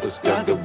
dos cantos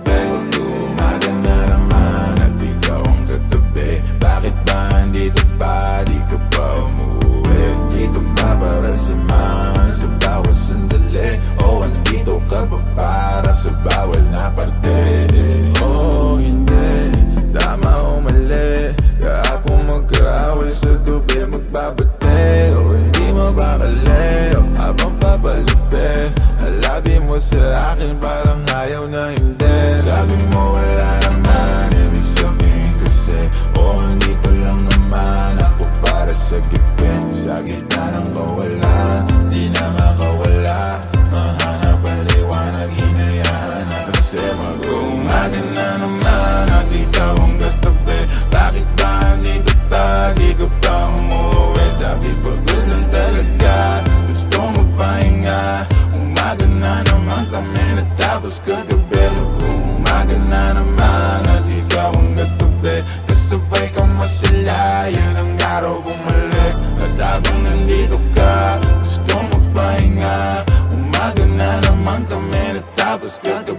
Tapos kagabi Lumaga na naman At ikaw ang gatabi Kasabay kang masila Yun ang araw bumalik. At habang nandito ka Gusto magpahinga. Umaga na naman kami Natapos kagabi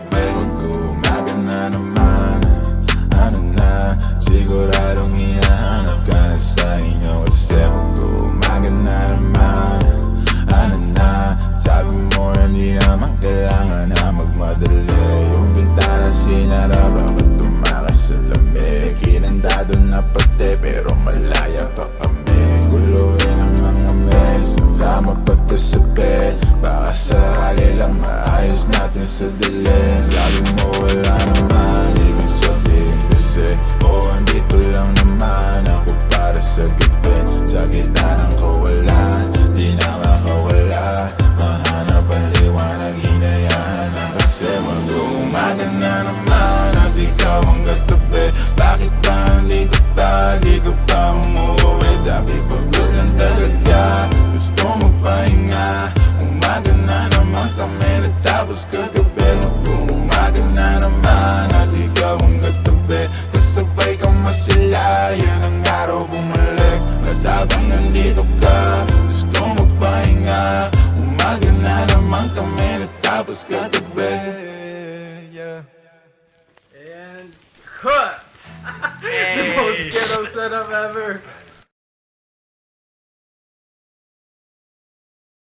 desde I don't it's got the be. Yeah. And cut. Hey. the most ghetto setup ever.